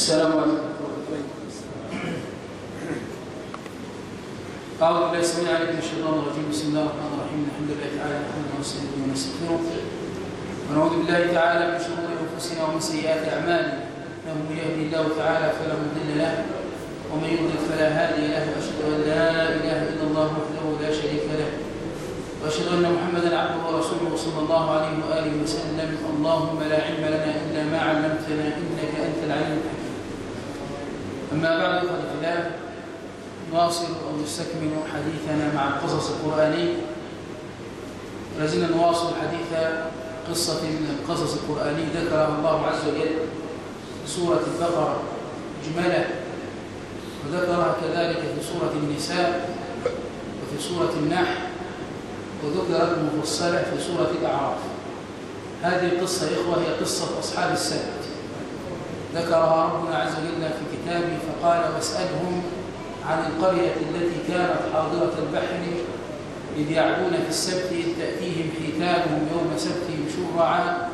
السلام عليكم. أعوذ بالله السميع العليم من الشيطان الرجيم. بسم الله الرحمن الرحيم. الحمد لله تعالى نحمده ونستعينه ونستغفره. ونعوذ بالله تعالى من شرور أنفسنا ومن سيئات أعمالنا. إنه يهدي الله تعالى فلا مضل له ومن يضلل فلا هادي له. وأشهد أن لا إله إلا الله وحده لا شريك له. وأشهد أن محمدا عبده ورسوله صلى الله عليه وآله وسلم. اللهم لا علم لنا إلا ما علمتنا إنك أنت العليم الحكيم. أما بعد فقد الله نواصل أو نستكمل حديثنا مع القصص القرآني لازلنا نواصل حديث قصة من القصص القرآني ذكرها الله عز وجل في سورة البقرة إجمالا وذكرها كذلك في سورة النساء وفي سورة النحل. وذكرت مفصلة في سورة الأعراف. هذه القصة يا إخوة هي قصة أصحاب السبت ذكرها ربنا عز وجل في كتابه فقال واسألهم عن القرية التي كانت حاضرة البحر إذ يعدون في السبت إذ تأتيهم حيتانهم يوم سبتهم شرعا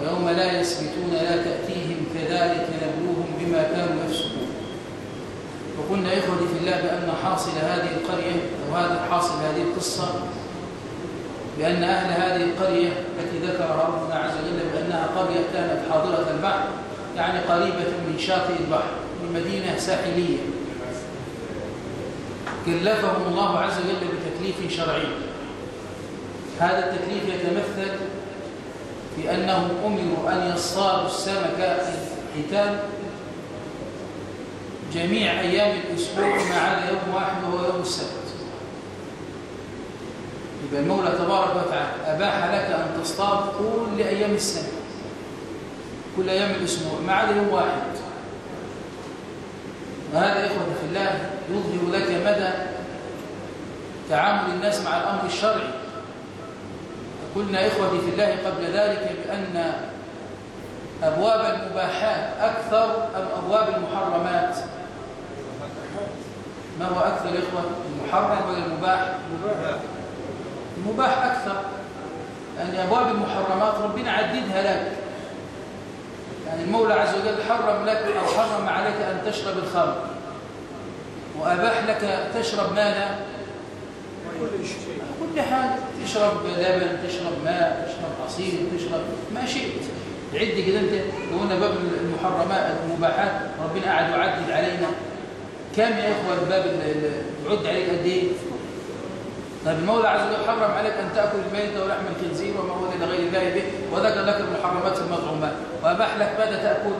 ويوم لا يسبتون لا تأتيهم كذلك نبلوهم بما كانوا يفسقون. وقلنا إخوتي في الله بأن حاصل هذه القرية أو هذا حاصل هذه القصة بأن أهل هذه القرية التي ذكرها ربنا عز وجل بأنها قرية كانت حاضرة البحر يعني قريبة من شاطئ البحر. مدينة ساحلية. كلفهم الله عز وجل بتكليف شرعي. هذا التكليف يتمثل في أنهم أمروا أن يصطادوا السمك الحيتان جميع أيام الأسبوع ما عدا يوم واحد وهو يوم السبت. يبقى المولى تبارك وتعالى أباح لك أن تصطاد كل أيام السنة. كل أيام الأسبوع ما عدا يوم واحد. وهذا إخوة في الله يظهر لك مدى تعامل الناس مع الأمر الشرعي. قلنا إخوتي في الله قبل ذلك بأن أبواب المباحات أكثر أم أبواب المحرمات؟ ما هو أكثر إخوة؟ المحرم ولا المباح؟ المباح أكثر. لأن أبواب المحرمات ربنا عددها لك. يعني المولى عز وجل حرم لك أو حرم عليك أن تشرب الخمر. وأباح لك تشرب ماذا كل حاجة تشرب لبن تشرب ماء تشرب عصير تشرب ما شئت. عد كده أنت قلنا باب المحرمات المباحات. ربنا قاعد يعدد علينا. كم يا إخوة الباب يعد عليك قد إيه؟ طيب المولى عز وجل حرم عليك أن تأكل الميت ولحم الخنزير وما هو إلى غير الله به وذكر لك المحرمات في وأباح لك ماذا تأكل؟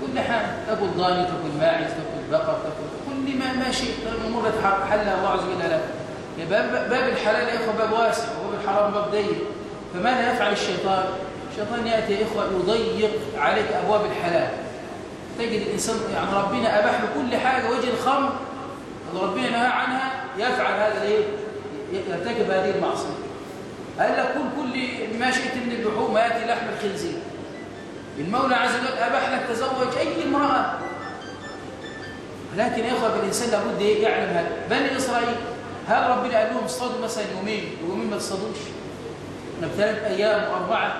كل حاجة تأكل ضاني تأكل ماعز تأكل بقر تأكل كل ما ما شئت الأمور حلها الله عز وجل لك. باب باب الحلال يا إخوة باب واسع وباب الحرام باب ضيق فماذا يفعل الشيطان؟ الشيطان يأتي يا إخوة يضيق عليك أبواب الحلال. تجد الإنسان يعني ربنا أباح له كل حاجة ويجي الخمر. اللي ربنا نهى عنها يفعل هذا الايه يرتكب هذه المعصية. قال لك كل كل ما شئت من اللحوم يأتي لحم الخنزير. المولى عز وجل أباح لك تزوج أي امرأة. لكن يا إخوة الانسان لابد يعلم هذا. بني إسرائيل هل ربنا قال لهم اصطادوا مثلا يومين ويومين ما تصطادوش ثلاث أيام واربعه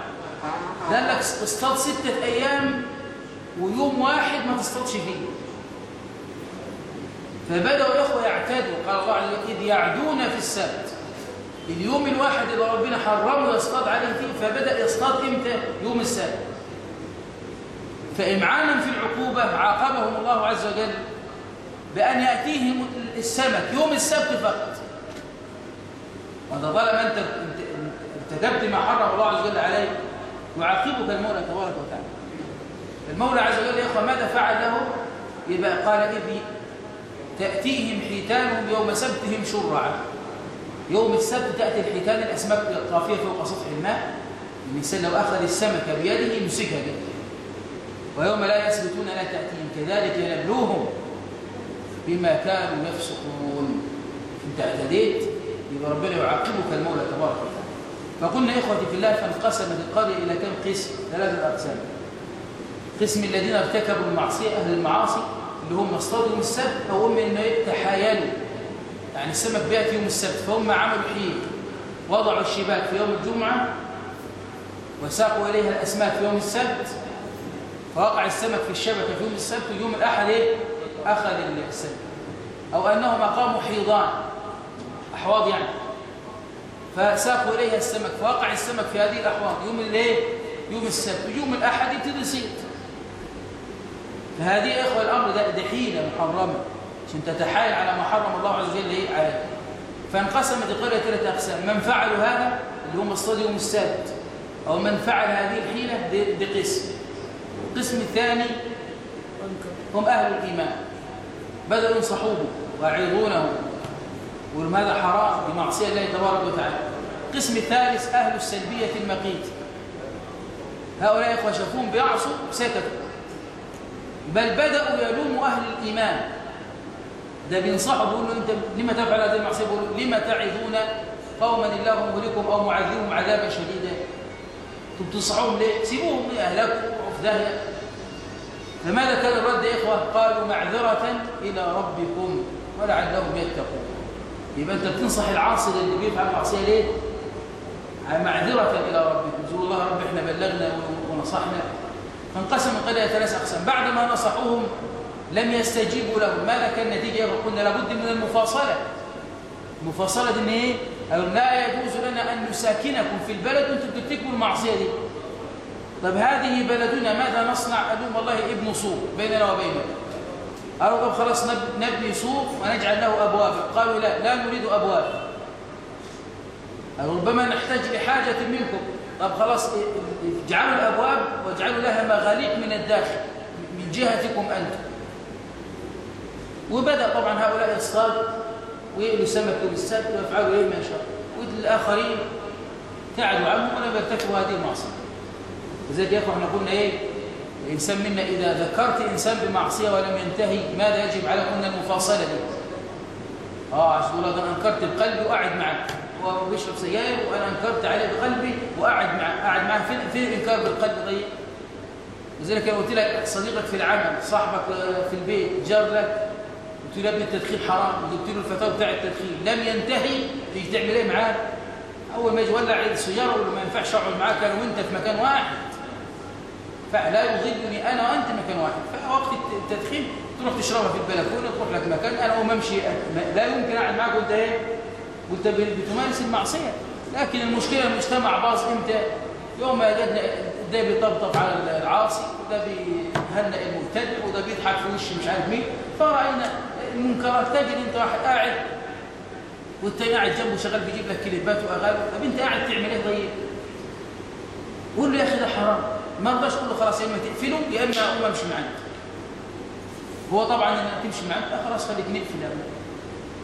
قال لك اصطاد ستة أيام ويوم واحد ما تصطادش فيه. فبدأوا يا إخوة يعتادوا. قال الله عز وجل يعدون في السبت. اليوم الواحد اللي ربنا حرمه يصطاد عليه فيه. فبدأ يصطاد إمتى؟ يوم السبت. فإمعانا في العقوبة عاقبهم الله عز وجل. بأن يأتيهم السمك يوم السبت فقط. وإذا ظلم أنت ارتكبت ما حرم الله عز وجل عليك يعاقبك المولى تبارك وتعالى. المولى عز وجل يا أخوة ماذا فعل له؟ يبقى قال إذ تأتيهم حيتانهم يوم سبتهم شرعا. يوم السبت تأتي الحيتان الأسماك طافية فوق سطح الماء. الإنسان لو أخذ السمكة بيده يمسكها جدا ويوم لا يسبتون لا تأتيهم كذلك ينبلوهم بما كانوا يفسقون. انت اعتديت؟ يبقى ربنا يعاقبك المولى تبارك وتعالى. فقلنا إخوتي في الله فانقسمت القريه إلى كم قسم؟ ثلاثة أقسام. قسم الذين ارتكبوا المعصية أهل المعاصي اللي هم اصطادوا يوم السبت أو هم إنه تحايلوا يعني السمك بياتي يوم السبت فهم عملوا حيل وضعوا الشباك في يوم الجمعة وساقوا إليها الأسماك في يوم السبت. فوقع السمك في الشبكة في يوم السبت ويوم الأحد إيه؟ أخذ السمك أو أنهما قاموا حيضان. أحواض يعني. فساقوا إليها السمك. فوقع السمك في هذه الأحواض. يوم الايه يوم السبت ويوم الأحد يبتدي يصيد فهذه يا إخوة الأمر ده دحيلة محرمة. عشان تتحايل على ما حرم الله عز وجل إيه عليه. فانقسمت القرية ثلاثة أقسام. من فعلوا هذا اللي هم الصيد يوم السبت. أو من فعل هذه الحيلة دي قسم القسم الثاني هم أهل الإيمان. بدأوا ينصحوه ويعظونه ويقولوا هذا حرام بمعصية الله تبارك وتعالى. القسم الثالث أهل السلبية المقيت. هؤلاء إخوة بيعصوا سكتوا بل بدأوا يلوموا أهل الإيمان. ده بينصحوا بيقولوا أنت لما تفعل هذه المعصية؟ بيقولوا لما تعظون قوما الله مهلكهم أو معذبهم عذابا شديدا؟ أنتم بتنصحوهم ليه؟ سيبوهم يهلكوا وفي داهية فماذا كان الرد يا إخوة؟ قالوا معذرة إلى ربكم ولعلهم يتقون. يبقى أنت بتنصح العاصر اللي بيفعل معصية ليه؟ معذرة إلى ربكم. تقول الله رب إحنا بلغنا ونصحنا. فانقسم القرية ثلاث أقسام. بعدما نصحوهم لم يستجيبوا لهم. ماذا كان النتيجة قلنا لابد من المفاصلة. المفاصلة دي إيه؟ لا يجوز لنا أن نساكنكم في البلد وأنتم ترتكبوا المعصية دي. طب هذه بلدنا ماذا نصنع؟ ألوم الله ابن سوق بيننا وبينه. قالوا طب خلاص نبني سوق ونجعل له أبواب. قالوا لا لا نريد أبواب. ربما نحتاج لحاجة منكم. طب خلاص اجعلوا الأبواب واجعلوا لها مغاليق من الداخل من جهتكم أنتم. وبدأ طبعا هؤلاء يصطاد ويقلوا سمك بالسبت ويفعلوا إيه؟ ما شاء والآخرين تعدوا عنهم ولم يرتكبوا هذه المعصية. لذلك يا اخوة إحنا قلنا إيه؟ الإنسان منا إذا ذكرت إنسان بمعصية ولم ينتهي ماذا يجب على قلنا المفاصلة دي؟ آه عشان تقول أنا أنكرت بقلبي وقاعد معك هو بيشرب سجاير وأنا أنكرت عليه بقلبي وقاعد معاه قاعد معاه فين فين الإنكار بالقلب طيب لذلك لو قلت لك صديقك في العمل صاحبك في البيت جار لك. قلت له ابن التدخين حرام وجبت له الفتاوى بتاع التدخين. لم ينتهي تيجي تعمل إيه معاه؟ أول ما يجي يولع السيارة يقول له ما ينفعش أقعد معاك أنا وأنت في مكان واحد. فلا يضلني أنا وأنت مكان واحد. فوقت التدخين تروح تشربها في البلكونة تروح لك مكان. أنا أقوم أمشي. لا يمكن أقعد معاك وأنت إيه وأنت بتمارس المعصية. لكن المشكلة المجتمع باظ إمتى؟ يوم ما جدنا ده بيطبطب على العاصي وده بيهنئ المبتدع وده بيضحك في وش مش عارف مين. فرأينا المنكرات. تجد أنت واحد قاعد والتاني قاعد جنبه شغال بيجيب لك كليبات وأغاني. طب أنت قاعد تعمل إيه طيب؟ قول له يا أخي ده حرام. ما رضاش تقول له خلاص يا إما تقفله يا إما اقوم امشي معاك. هو طبعا انك تمشي معاك خلاص خليك نقفل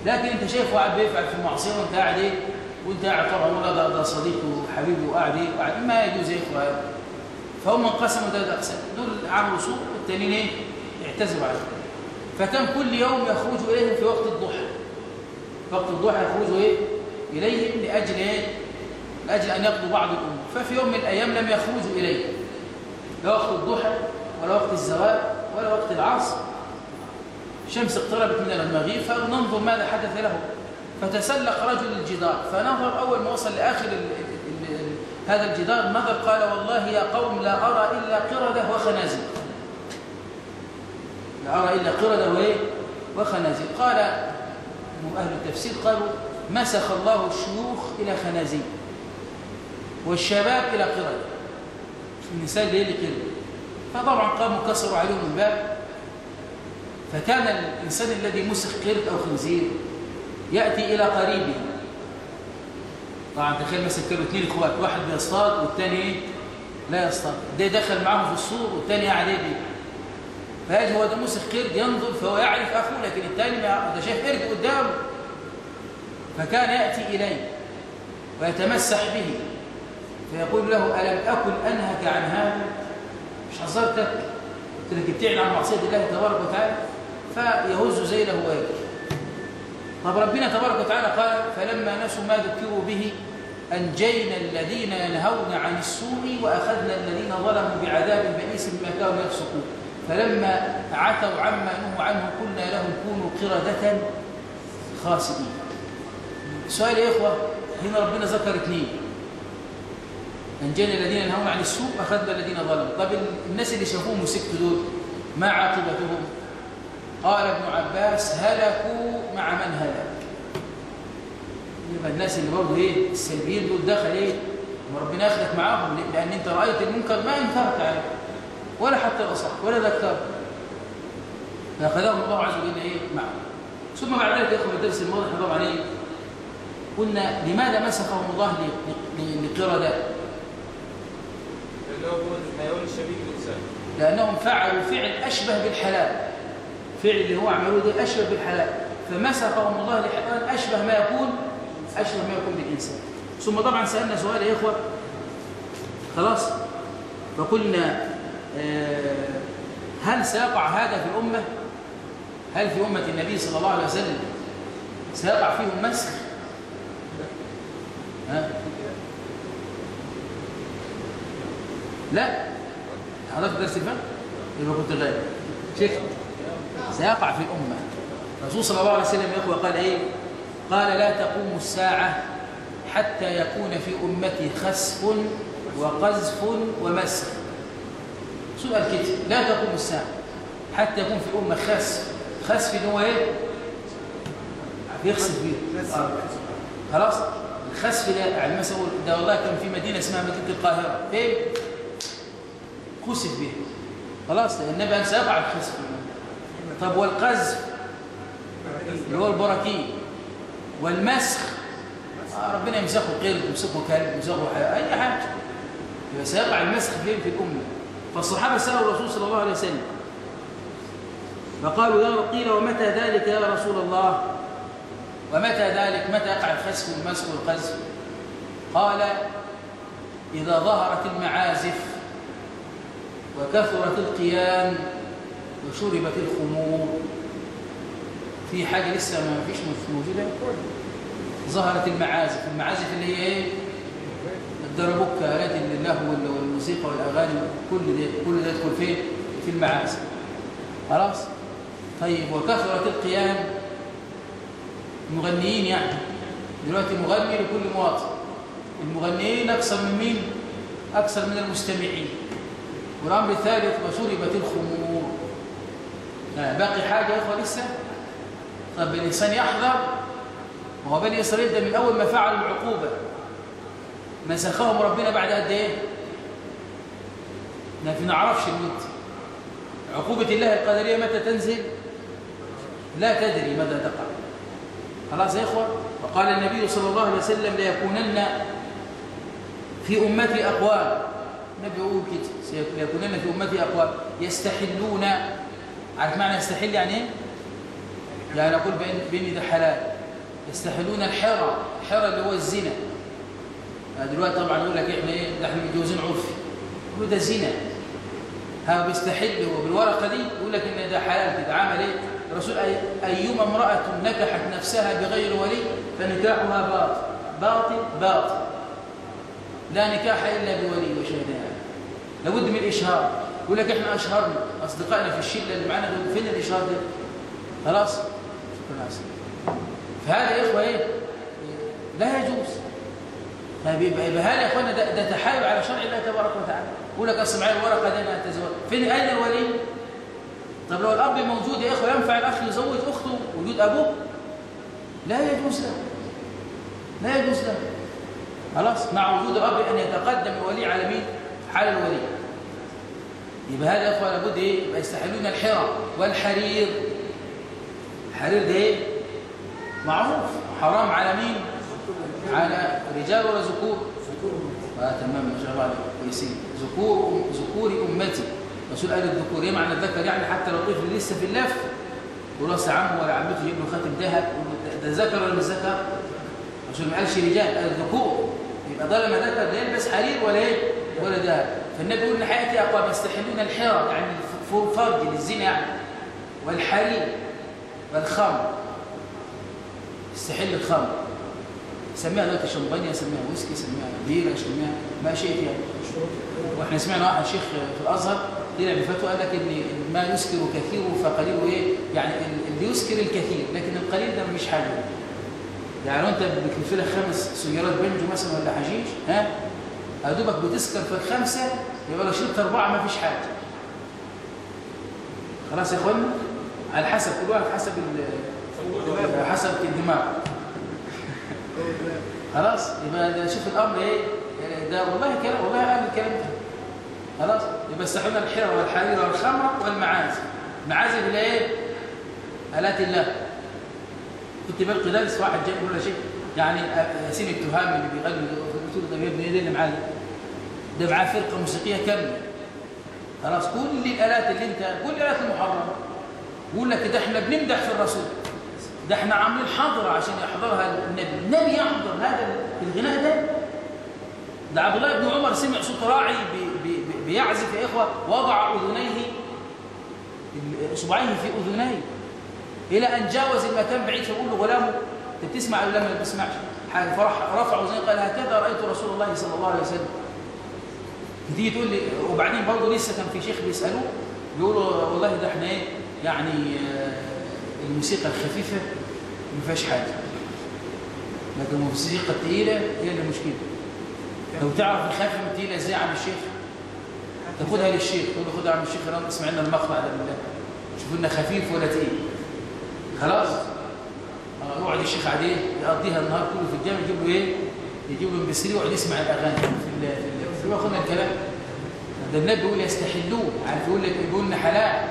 لكن أنت شايف واحد بيفعل في المعصية وأنت قاعد إيه؟ وأنت قاعد طبعا ولا ده, ده صديقه وحبيبه وقاعد إيه؟ وقاعد ما يجوز يا إخوة. فهم انقسموا ثلاث أقسام. دول عملوا سوء والتانيين إيه؟ اعتذروا عليه فكان كل يوم يخرج إليهم في وقت الضحى. وقت الضحى يخرجوا إيه؟ إليهم لأجل إيه؟ لأجل أن يقضوا بعض الأمور. ففي يوم من الأيام لم يخرجوا اليه لا وقت الضحى ولا وقت الزواج ولا وقت العصر. الشمس اقتربت من المغيب فننظر ماذا حدث له. فتسلق رجل الجدار فنظر أول ما وصل لآخر هذا الجدار نظر قال؟ والله يا قوم لا أرى إلا قردة وخنازير. لا أرى إلا قردة وإيه وخنازير. قال أهل التفسير قالوا مسخ الله الشيوخ إلى خنازير والشباب إلى قردة. النساء ليه لقردة فطبعا قاموا كسروا عليهم الباب. فكان الإنسان الذي مسخ قرد أو خنزير يأتي إلى قريبه. طبعا تخيل مثلا كانوا اثنين إخوات واحد بيصطاد والثاني إيه لا يصطاد. ده دخل معاهم في السور والثاني قاعد إيه فهذا هو ده مسخ قرد ينظر فهو يعرف أخوه لكن الثاني ده شايف قرد قدامه. فكان يأتي إليه ويتمسح به. فيقول له ألم أكن أنهك عن هذا؟ مش حذرتك لك ابتعد عن معصية الله تبارك وتعالى. فيهز زيله ويبكي. طب ربنا تبارك وتعالى قال فلما نسوا ما ذكروا به أنجينا الذين ينهون عن السوء وأخذنا الذين ظلموا بعذاب بئيس بما كانوا يفسقون. فلما عتوا عما نهوا عنه قلنا لهم كونوا قردة خاسئين. سؤال يا إخوة هنا ربنا ذكر اثنين. أنجينا الذين ينهون عن السوء أخذنا الذين ظلموا. طب الناس اللي شافوهم وسكتوا دول ما عاقبتهم؟ قال ابن عباس هلكوا مع من هلك. يبقى الناس اللي برضه إيه السلبيين دول دخل إيه وربنا ياخدك معاهم. لأن أنت رأيت المنكر ما أنكرت عليه ولا حتى نصح ولا ذكرت. فأخذهم الله عز وجل إيه معه. ثم بعد ذلك يا إخوة الدرس الماضي طبعا إيه قلنا لماذا مسخهم الله لقرده لأنهم فعلوا فعل أشبه بالحلال. فعل اللي هو عملوه ده أشبه بالحلال. فمسخهم الله لحيوان أشبه ما يكون أشبه ما يكون بالإنسان. ثم طبعا سألنا سؤال يا إخوة. خلاص؟ فقلنا آه، هل سيقع هذا في الأمة؟ هل في أمة النبي صلى الله عليه وسلم سيقع فيهم مسخ؟ ها؟ لا. حضرتك درس الفقه يبقى كنت غايب شيخ سيقع في الأمة. الرسول صلى الله عليه وسلم إخوة قال إيه؟ قال لا تقوم الساعة حتى يكون في أمتي خسف وقذف ومسخ سؤال كده لا تقوم الساعة حتى يكون في الامه خسف. خسف اللي هو إيه؟ يخسف بيه خلاص؟ الخسف ده يعني مثلا ده والله كان في مدينة اسمها مدينة القاهرة. فين؟ خسف بها خلاص النبي قال سيقع الخسف. طب والقذف؟ اللي هو البراكين والمسخ؟ آه ربنا يمسخه قرد يمسخه كلب يمسخه أي حاجة. يبقى سيقع المسخ فين؟ في الأمة. فالصحابة سألوا الرسول صلى الله عليه وسلم. فقالوا يا قيل ومتى ذلك يا رسول الله؟ ومتى ذلك؟ متى يقع الخسف والمسخ والقذف؟ قال إذا ظهرت المعازف وكثرت القيام وشربت الخمور. في حاجة لسه ما فيش موجودة؟ ظهرت المعازف. المعازف اللي هي إيه؟ الدربوكة آلات اللهو والموسيقى والأغاني كل ده. كل ده يدخل فين؟ في المعازف. خلاص؟ طيب وكثرت القيام. مغنيين يعني. دلوقتي مغني لكل مواطن. المغنيين أكثر من مين؟ أكثر من المستمعين. والأمر الثالث وشربت الخمور. باقي حاجة يا إخوة لسه؟ طب الإنسان يحذر. وهو بني إسرائيل ده من أول ما فعلوا العقوبة. مسخهم ربنا بعد قد إيه؟ ما نعرفش المد عقوبة الله القدرية متى تنزل؟ لا تدري متى تقع. خلاص يا إخوة؟ وقال النبي صلى الله عليه وسلم ليكونن في أمتي أقوال. النبي يقول كده. سيكونن في أمتي أقوال يستحلون. عارف معنى يستحل يعني إيه؟ يعني أقول بين بين ده حلال. يستحلون الحرى. الحرى اللي هو الزنا. دلوقتي طبعا يقول لك إحنا إيه؟ ده إحنا متجوزين عرفي. يقول ده زنا. هذا بيستحل. هو بالورقة دي يقول لك إن ده حلال. كده عمل إيه؟ الرسول أي أيما امرأة نكحت نفسها بغير ولي فنكاحها باطل. باطل باطل. لا نكاح إلا بولي وشهداء. لابد من الإشهار. يقول لك إحنا أشهرنا أصدقائنا في الشلة اللي معانا دول فين الإشهار ده؟ خلاص؟ خلاص. فهذا يا إخوة إيه؟ لا يجوز. طيب يبقى هذا يا إخوانا ده, ده تحايل على شرع الله تبارك وتعالى. يقول لك أصل معايا الورقة دي أنا أتزوج. فين أين الولي طب لو الأب موجود يا إخوة ينفع الأخ يزوج أخته وجود أبوه؟ لا يجوز له. لا يجوز له. خلاص مع وجود الأب أن يتقدم الولي على مين؟ حال الولي. يبقى هذا يا إخوة لابد إيه؟ يبقى يستحلون الحرى والحرير. الحرير ده إيه؟ معروف. حرام على مين؟ على رجال ولا ذكور؟ آه تمام ما شاء الله كويسين. ذكور ذكور أمتي. رسول قال الذكور إيه معنى الذكر؟ يعني حتى لو طفل لسه في اللف ورأس عمه ولا عمته يجيب له خاتم ذهب ده ذكر ولا مش ذكر؟ رسول ما قالش رجال قال الذكور يبقى ده لما ده يلبس حرير ولا إيه؟ ولا ذهب فالنبي يقول إن حياتي اقوام يستحلون الحرى يعني فرج للزنا يعني. والحرير والخمر. يستحل الخمر. سميها دلوقتي شمبانيا سميها ويسكي سميها بيرة سميها ما شئت يعني. وإحنا سمعنا واحد شيخ في الأزهر طلع بفتوى قال لك إن ما يسكر كثيره فقليله إيه؟ يعني اللي يسكر الكثير لكن القليل ده مش حاجة. يعني لو انت بتلف لك خمس سيارات بنجو مثلا ولا حشيش ها؟ هدوبك بتسكر في الخمسة يبقى لو شربت أربعة ما فيش حاجة. خلاص يا اخوانا على حسب كل واحد حسب حسب الدماغ. خلاص؟ يبقى شوف الأمر إيه؟ ده والله كلام والله قال الكلام ده. خلاص؟ يبقى استحلنا الحرة والحرير والخمر والمعازف. معازف اللي إيه آلات الله. كنت بلقي درس واحد جاي يقول شيء. يعني ياسين التهامي اللي بيغني قلت له ده يا ابني إيه اللي معاه ده معاه فرقة موسيقية كاملة. خلاص كل الآلات اللي أنت كل الآلات المحرمه يقول لك ده إحنا بنمدح في الرسول. ده إحنا عاملين حضره عشان يحضرها النبي. النبي يحضر هذا الغناء ده. ده عبد الله بن عمر سمع صوت راعي بي بي بيعزف يا إخوة وضع أذنيه اصبعيه في أذنيه. إلى أن جاوز المكان بعيد فيقول له غلامه أنت بتسمع ولا ما بتسمعش؟ فراح رفع اذنيه قال هكذا رأيت رسول الله صلى الله عليه وسلم. تيجي تقول لي وبعدين برضه لسه كان في شيخ بيسالوه بيقولوا والله ده إحنا إيه يعني الموسيقى الخفيفة ما فيهاش حاجة لكن الموسيقى الثقيله هي اللي مشكله لو تعرف الخفيفه الثقيله إزاي عم الشيخ؟ تاخدها للشيخ تقول له خدها عم الشيخ اسمع لنا المقطع ده بالله شوف لنا خفيف ولا تقيل. خلاص. يقعد الشيخ عليه يقضيها النهار كله في الجامع يجيب له إيه؟ يجيب له بسري ويقعد يسمع الأغاني في في ال الكلام ده النبي بيقول يستحلون عارف؟ يقول لك يقول لنا حلال.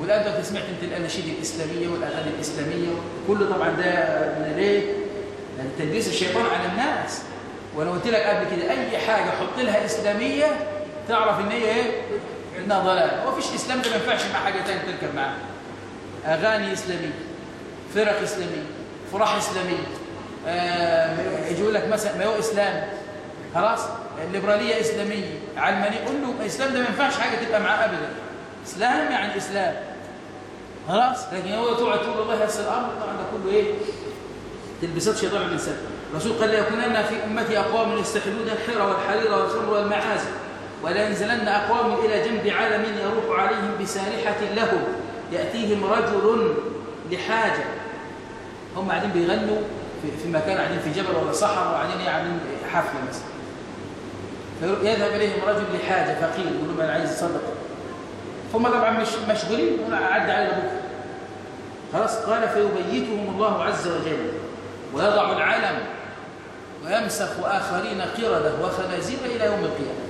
والآن انت سمعت أنت الأناشيد الإسلامية والأغاني الإسلامية كله طبعا ده ليه؟ تلبيس الشيطان على الناس. وأنا قلت لك قبل كده أي حاجة حط لها إسلامية تعرف إن هي إيه؟ إنها ضلال. هو فيش إسلام ده ما ينفعش مع حاجة ثانية تركب معاها أغاني إسلامية. فرق إسلامية فرح إسلامية. آه يقول لك مثلا ما هو إسلام؟ خلاص؟ الليبرالية إسلامية. علمانيه قول له الاسلام ده ما ينفعش حاجة تبقى معاه ابدا. إسلام يعني إسلام. خلاص؟ لكن هو تقعد تقول والله هسه الأمر. طبعا ده كله إيه؟ تلبسات شيطان الانسان الرسول قال ليكونن في أمتي أقوام يستحلون الحر والحرير والخمر والمعازف ولا ينزلن أقوام إلى جنب عالم يروح عليهم بسارحة لهم. يأتيهم رجل لحاجة. هم قاعدين بيغنوا في مكان قاعدين في جبل ولا صحراء وقاعدين قاعدين حفلة مثلا فيذهب إليهم رجل لحاجة فقير يقول لهم أنا عايز صدقة. هم طبعا مش مشغولين عدى على بكره خلاص قال فيبيتهم الله عز وجل ويضع العلم ويمسخ آخرين قردة وخنازير إلى يوم القيامة.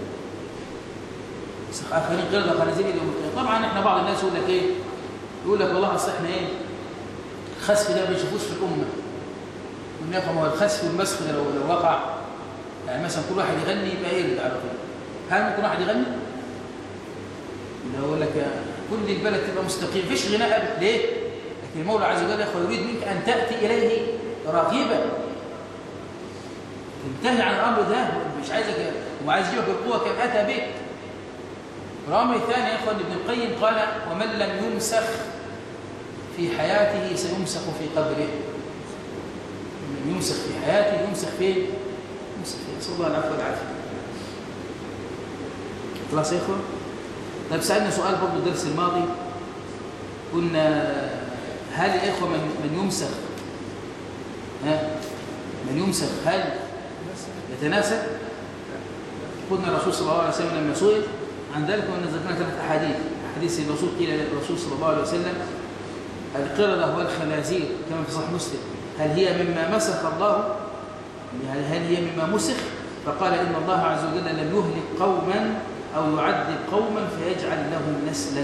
يمسخ آخرين قردة وخنازير إلى يوم القيامة. طبعا إحنا بعض الناس يقول لك إيه؟ يقول لك والله أصل إحنا إيه؟ الخسف ده ما بنشوفوش في الأمة. ونفهم هو الخسف والمسخ لو لو وقع يعني مثلا كل واحد يغني يبقى يرد على طول هل ممكن واحد يغني؟ يقول لك كل البلد تبقى مستقيم فيش غناء ابدا. ليه؟ لكن المولى عز وجل يريد منك أن تأتي إليه راغبا. انتهي عن الأمر ده مش عايزك وعايز يجيبك بالقوه كم أتى بك. الامر الثاني يا إخوان ابن القيم قال ومن لم يمسخ في حياته سيمسخ في قبره. يمسخ في حياته يمسخ فين يمسخ في نسال الله العفو والعافيه خلاص يا اخوان طيب سألنا سؤال برضه الدرس الماضي. قلنا هل الإخوة من, من يمسخ؟ ها؟ من يمسخ هل يتناسب قلنا الرسول صلى الله عليه وسلم لما سئل عن ذلك وأن ذكرنا ثلاث أحاديث. حديث الرسول قيل للرسول صلى الله عليه وسلم القردة والخنازير كما في صحيح مسلم. هل هي مما مسخ الله؟ هل هي مما مسخ؟ فقال إن الله عز وجل لم يهلك قوما أو يعذب قوما فيجعل لهم نسلا.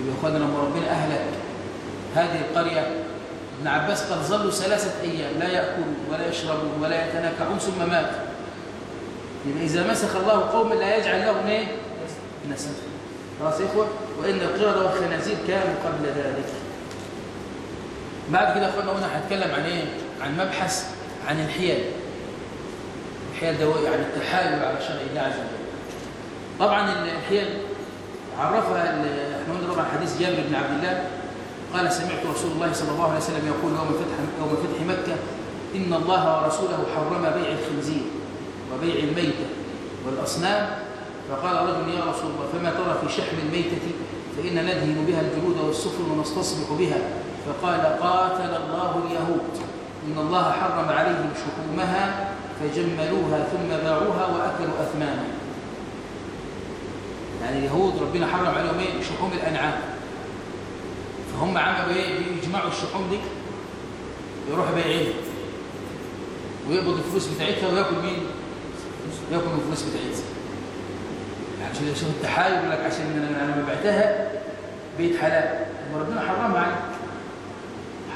يبقى أخوانا لما ربنا أهلك. هذه القرية ابن عباس قال ظلوا ثلاثة أيام لا يأكلون ولا يشربون ولا يتناكعون ثم مات. يبقى إذا مسخ الله قوما لا يجعل لهم إيه؟ نسلا. خلاص يا إخوة وإن القردة والخنازير كانوا قبل ذلك. بعد كده أخوانا هنا هنتكلم عن إيه؟ عن مبحث عن الحيل. الحيل ده يعني التحايل على شرع الله عز وجل. طبعا الحيل عرفها إحنا قلنا طبعا حديث جابر بن عبد الله قال سمعت رسول الله صلى الله عليه وسلم يقول يوم فتح يوم فتح مكة إن الله ورسوله حرم بيع الخنزير وبيع الميتة والأصنام فقال رجل يا رسول الله فما ترى في شحم الميتة؟ فإن ندهن بها الجلود والسفن ونستصبح بها. فقال قاتل الله اليهود. إن الله حرم عليهم شحومها فجملوها ثم باعوها وأكلوا أثمانا يعني اليهود ربنا حرم عليهم إيه؟ شحوم الأنعام. فهم عملوا إيه؟ بيجمعوا الشحوم دي يروحوا بايعينها ويقبض الفلوس بتاعتها وياكل مين؟ ياكل الفلوس بتاعتها. عشان يشوف التحايل يقول لك عشان أنا لما بعتها بيت حلال. وربنا حرمها عليك.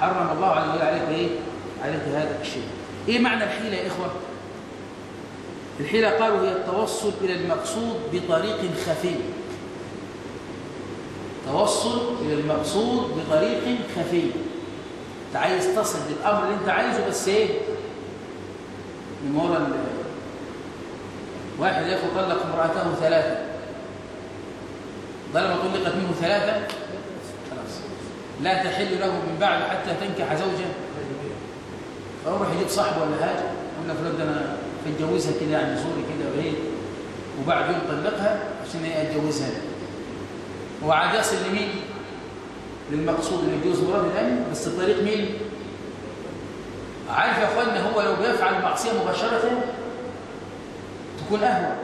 حرم الله عز وجل عليك إيه؟ عليك هذا الشيء. إيه معنى الحيلة يا إخوة؟ الحيلة قالوا هي التوصل إلى المقصود بطريق خفي. توصل إلى المقصود بطريق خفي. أنت عايز تصل للأمر اللي أنت عايزه بس إيه؟ من ورا واحد يأخذ طلق امرأته ثلاثة. طالما طلقت منه ثلاثة. خلاص. لا تحل له من بعد حتى تنكح زوجه فيروح يجيب صاحبه ولا حاجة. يقول له فلان ده أنا أتجوزها كده يعني زوري كده وهي وبعد يوم طلقها عشان هي أتجوزها. وعاد يصل لمين؟ للمقصود اللي يتجوز مراته ثاني بس الطريق مين؟ عارف يا اخوانا هو لو بيفعل معصية مباشرة تكون أهون.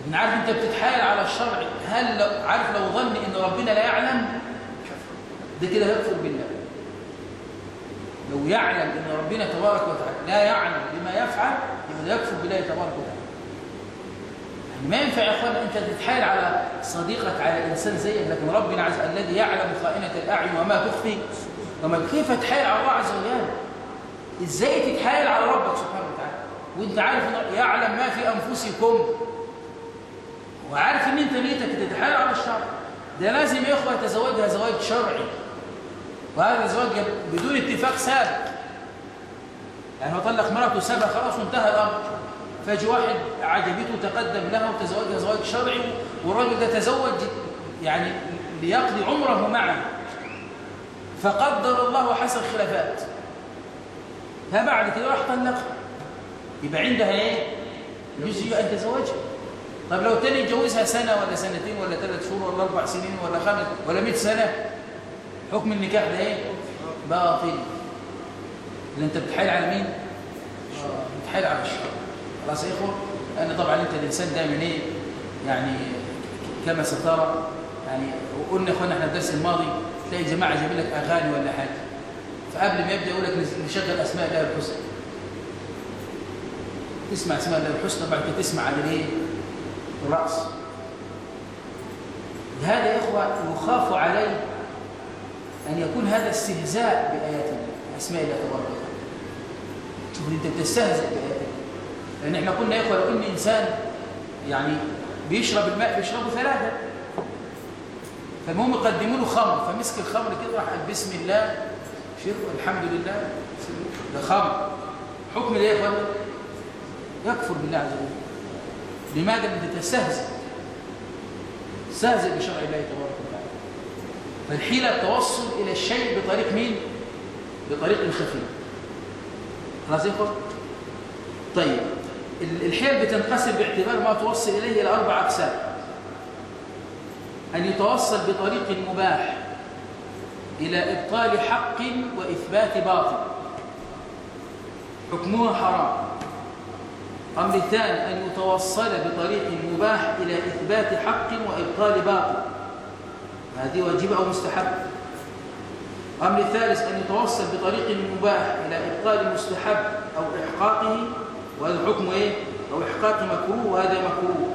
لكن عارف أنت بتتحايل على الشرع هل لو عارف لو ظن إن ربنا لا يعلم؟ ده كده يكفر بالله. لو يعلم إن ربنا تبارك وتعالى لا يعلم بما يفعل يبقى يكفر بالله تبارك وتعالى. يعني ما ينفع يا اخوان أنت تتحايل على صديقك على إنسان زيك لكن ربنا عز الذي يعلم خائنة الأعين وما تخفي. وما كيف تحايل على الله عز وجل؟ إزاي تتحايل على ربك سبحانه وانت عارف يعلم ما في أنفسكم. وعارف إن أنت نيتك تتحايل على الشرع ده لازم يا إخوة يتزوجها زواج شرعي. وهذا الزواج بدون اتفاق سابق. يعني هو طلق مراته سابق خلاص وانتهى الأمر. فيجي واحد عجبته تقدم لها وتزوجها زواج شرعي. والراجل ده تزوج يعني ليقضي عمره معه. فقدر الله حسن خلافات فبعد كده راح طلقها. يبقى عندها إيه؟ يجوز ان تزوجها طب لو تاني يتجوزها سنة ولا سنتين ولا ثلاث شهور ولا أربع سنين ولا خمس ولا 100 سنة حكم النكاح ده إيه؟ باطل. اللي أنت بتحايل على مين؟ بتحايل على الشرع خلاص يا إخوة لأن طبعا أنت الإنسان دايما إيه؟ يعني كما سترى يعني قلنا يا اخوانا إحنا الدرس الماضي تلاقي جماعة جايبين لك أغاني ولا حاجة. فقبل ما يبدأ يقول لك نشغل أسماء الله الحسنى. تسمع اسماء الله الحسنى بعد كده تسمع على الايه؟ الراس هذا يا إخوة يخاف عليه أن يكون هذا استهزاء بآيات الله. أسماء الله تبارك وتعالى. شوف أنت بتستهزئ بآيات الله. لأن إحنا قلنا يا إخوة لو إن إنسان يعني بيشرب الماء بيشربه ثلاثة. فالمهم يقدموا له خمر. فمسك الخمر كده راح قال بسم الله. شرب الحمد لله. ده خمر. حكم إيه يا اخوان يكفر بالله عز وجل. لماذا انت تستهزئ؟ تستهزئ بشرع الله تبارك وتعالى. فالحيلة التوصل إلى الشيء بطريق مين؟ بطريق خفي. خلاص يا طيب الحيل بتنقسم باعتبار ما توصل إليه إلى أربع أقسام. أن يتوصل بطريق مباح إلى إبطال حق وإثبات باطل. حكمها حرام. أمر الثاني أن يتوصل بطريق مباح إلى إثبات حق وإبطال باطل. هذه واجب أو مستحب؟ أمر الثالث أن يتوصل بطريق مباح إلى إبطال مستحب أو إحقاقه. وهذا حكم إيه؟ أو إحقاق مكروه وهذا مكروه.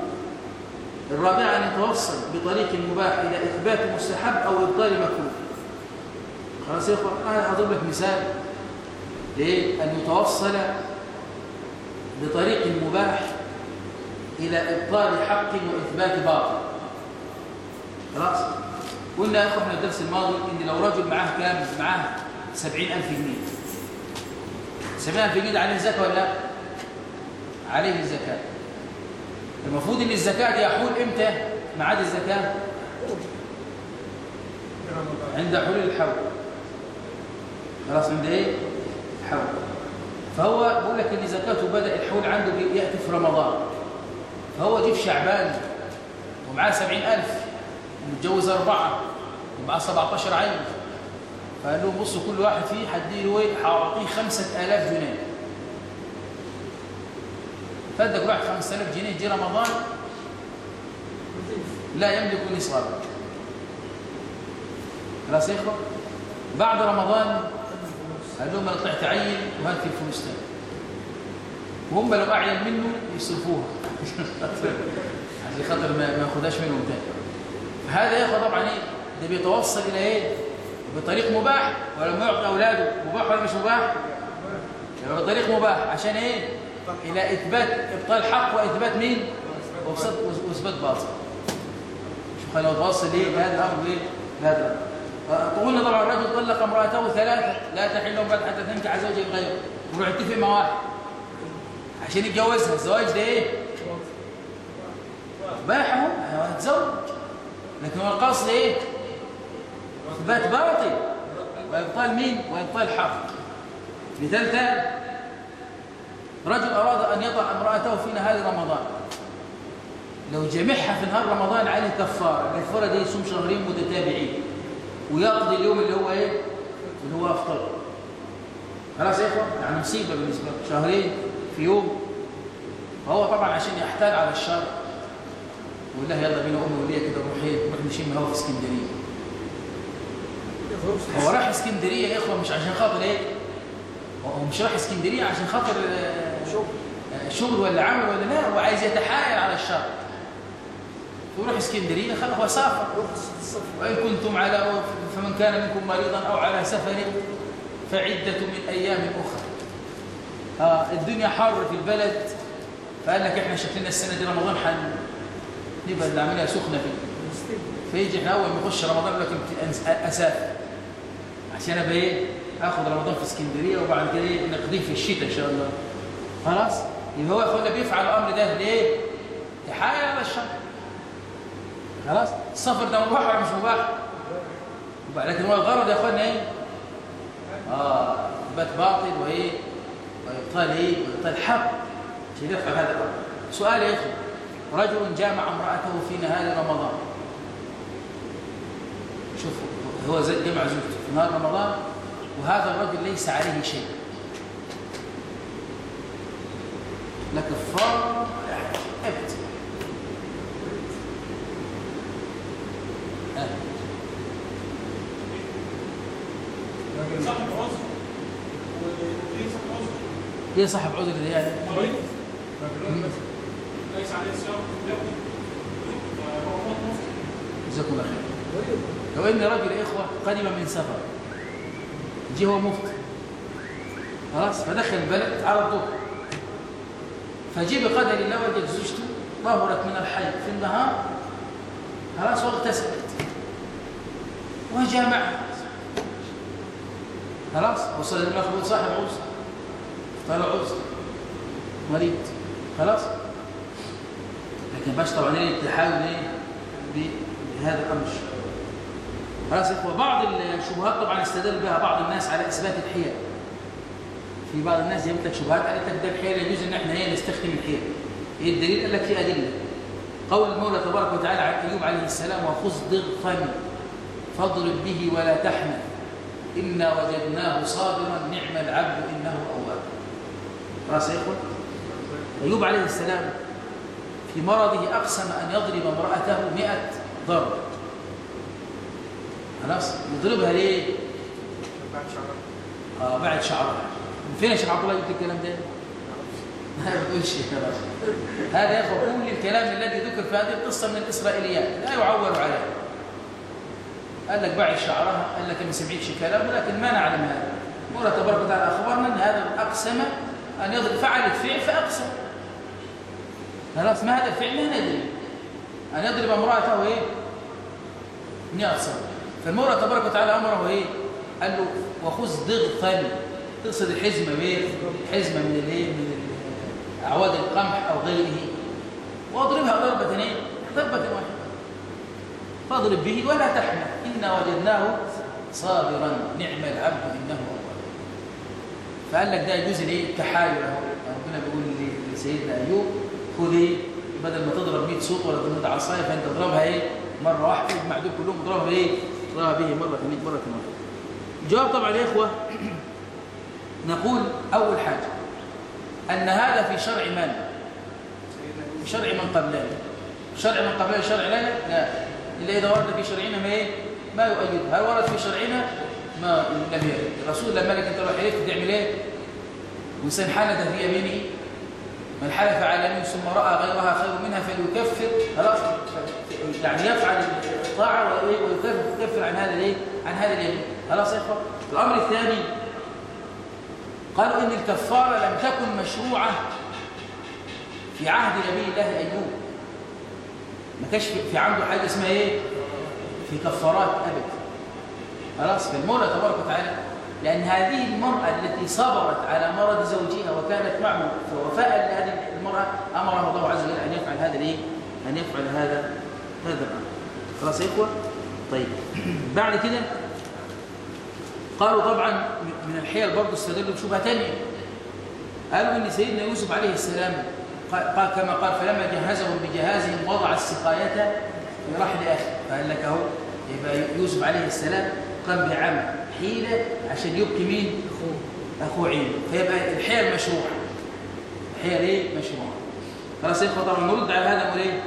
الرابع أن يتوصل بطريق مباح إلى إثبات مستحب أو إبطال مكروه. خلاص يا اخوان أنا هضرب لك مثال. ليه؟ أن يتوصل بطريق مباح إلى إبطال حق وإثبات باطل. خلاص؟ قلنا يا اخوان في الدرس الماضي إن لو رجل معاه كام؟ معاه 70000 جنيه. 70000 جنيه عليه زكاه ولا لا؟ عليه الزكاة. المفروض إن الزكاة دي يحول إمتى؟ ميعاد الزكاة. عند حلول الحول. خلاص عند إيه؟ الحول. فهو بيقول لك إن زكاته بدا الحول عنده يأتي في رمضان. فهو جه في شعبان ومعاه 70000 ومتجوز أربعة ومعاه 17 عيل. فقال لهم بصوا كل واحد فيه هدي له إيه؟ هعطيه 5000 جنيه. فادك واحد 5000 جنيه جه رمضان لا يملك نصابا خلاص يا بعد رمضان قال لهم أنا طلعت عين وهات الفلوس وهم لو أعين منه يصرفوها. عشان خاطر ما ما ياخدهاش منهم تاني. هذا يا اخوه طبعا إيه؟ ده بيتوصل إلى إيه؟ بطريق مباح ولما يعطي أولاده. مباح ولا مش مباح؟ بطريق مباح. عشان إيه؟ إلى إثبات إبطال حق وإثبات مين؟ وإثبات باطل. شوف خلينا نتوصل إيه بهذا الأمر إيه بهذا الأمر. قلنا طبعا الرجل طلق امرأته ثلاثة لا تحل له بعد حتى تنكح زوجا غيره يروح يتفق مع واحد. عشان يتجوزها. الزواج ده إيه؟ باحه هيتزوج لكن هو القصد إيه؟ إثبات باطل. وإبطال مين؟ وإبطال حق. مثال ثاني. رجل أراد أن يضع امرأته في نهار رمضان. لو جمعها في نهار رمضان عليه كفاره الكفارة دي يصوم شهرين متتابعين. ويقضي اليوم اللي هو إيه؟ اللي هو أفطر. خلاص يا اخوان يعني مصيبة بالنسبة له شهرين في يوم. فهو طبعا عشان يحتال على الشر. ويقول لها يلا بينا امي وليا كده نروح إيه؟ نروح نشم هوا في اسكندرية. هو راح اسكندرية يا إخوة مش عشان خاطر إيه؟ هو مش راح اسكندرية عشان خاطر آه، شغل. آه، شغل ولا عمل ولا لا هو عايز يتحايل على الشر. ويروح اسكندرية هو سافر. وإن كنتم على فمن كان منكم مريضا أو على سفر فعدة من أيام أخرى. آه الدنيا حر في البلد فقال لك إحنا شكلنا السنة دي رمضان حن نبقى نعملها سخنة فيه. فيجي إحنا أول ما يخش رمضان يقول لك أسافر. عشان أبقى إيه؟ آخذ رمضان في اسكندرية وبعد كده إيه؟ نقضيه في الشتاء إن شاء الله. خلاص؟ يبقى هو يا اخوانا بيفعل الأمر ده ليه؟ تحايل على الشر خلاص السفر ده مباح ولا مش مباح. لكن هو الغرض يا اخوانا إيه؟ آه إثبات باطل وإيه؟ وإبطال إيه؟ وإبطال حق. عشان يفعل هذا الأمر. سؤال يا أخي رجل جامع امرأته في نهار رمضان. شوف هو جمع زوجته في نهار رمضان وهذا الرجل ليس عليه شيء. لا كفار ابدا آه. صاحب عذر. وليه صاحب عذر؟ ليه صاحب عذر ده يعني؟ مريض ليس عليه صيام جزاكم الله خير. لو إن رجل يا إخوة قدم من سفر جه هو مفطر خلاص؟ فدخل البلد على الظهر. فجي بقدر الله وجد زوجته ظهرت من الحي في النهار. خلاص واغتسلت. وجامعها خلاص وصل المفروض صاحب عذر طلع عذر مريض. خلاص. لكن باش طبعا إيه التحاول إيه بهذا الأمر. خلاص إخوة بعض الشبهات طبعا استدل بها بعض الناس على إثبات الحيل. في بعض الناس جابت لك شبهات قالت لك ده الحيل يجوز إن إحنا إيه نستخدم الحيل. إيه الدليل؟ قال لك في أدلة. قول المولى تبارك وتعالى عن أيوب عليه السلام وخذ ضغطا فاضرب به ولا تحمل إنا وجدناه صابرا نعم العبد إنه أواب. خلاص يا إخوة؟ أيوب عليه السلام في مرضه أقسم أن يضرب امرأته مئة ضرب. خلاص؟ يضربها ليه؟ بعد شعر آه بعد شعرها. من فين يا شيخ عبد الله جبت الكلام ده؟ ما هذا يا إخوة كل الكلام الذي ذكر في هذه القصة من الإسرائيليات. لا يعول عليه. قال لك بعد شعرها قال لك ما سمعتش كلامه لكن ما نعلم هذا. مولى تبارك وتعالى اخبرنا إن هذا اقسم أن يضرب فعل الفعل فأقسم. خلاص ما هذا الفعل ما ندري أن يضرب امرأته إيه؟ 100 صبر فالمولى تبارك وتعالى أمره إيه؟ قال له وخذ ضغطا. تقصد الحزمة بايه حزمة من الإيه؟ من اعواد القمح أو غيره. واضربها ضربة إيه ضربة واحدة. فاضرب به ولا تحمل إنا وجدناه صابرا. نعم العبد إنه اواب فقال لك ده يجوز الايه التحايل ربنا بيقول لسيدنا أيوب خذ إيه؟ بدل ما تضرب 100 صوت ولا تضرب عصاية فأنت اضربها إيه؟ مرة واحدة. اجمع دول كلهم اضربها إيه؟ اضربها به مرة ثانية مرة ثانية الجواب طبعا يا إخوة. نقول أول حاجة أن هذا في شرع من؟ شرع من قبلنا. شرع من قبلنا شرع لنا؟ لا. إلا إذا ورد في شرعنا ما إيه؟ ما يؤيد هل ورد في شرعنا؟ ما لم يرد. الرسول لما لك أنت راح إيه؟ تعمل إيه؟ وإنسان حالة في يمينه من حلف على يمين ثم رأى غيرها خير منها فليكفر. خلاص. يعني يفعل الطاعة؟ ويكفر يكفر عن هذا الإيه؟ عن هذا اليمين. خلاص يا الأمر الثاني قالوا إن الكفارة لم تكن مشروعة في عهد نبي الله أيوب. ما كانش في عنده حاجة اسمها إيه؟ في كفارات أبدا خلاص؟ فالمولى تبارك وتعالى لأن هذه المرأة التي صبرت على مرض زوجها وكانت معه وفاء لهذه المرأة أمرها الله عز وجل أن يفعل هذا الإيه؟ أن يفعل هذا هذا الأمر. خلاص يا إخوة؟ طيب. بعد كده قالوا طبعا من الحيل برضه استدلوا بشبهة ثانية قالوا إن سيدنا يوسف عليه السلام قال كما قال فلما جهزهم بجهازهم وضع السقاية في رحل أخيه فقال لك أهو يبقى يوسف عليه السلام قام بعمل حيلة عشان يبكي مين؟ أخوه أخوه عين فيبقى الحيل مشروع الحيل إيه؟ مشروع خلاص يبقى طبعا نرد على هذا نقول إيه؟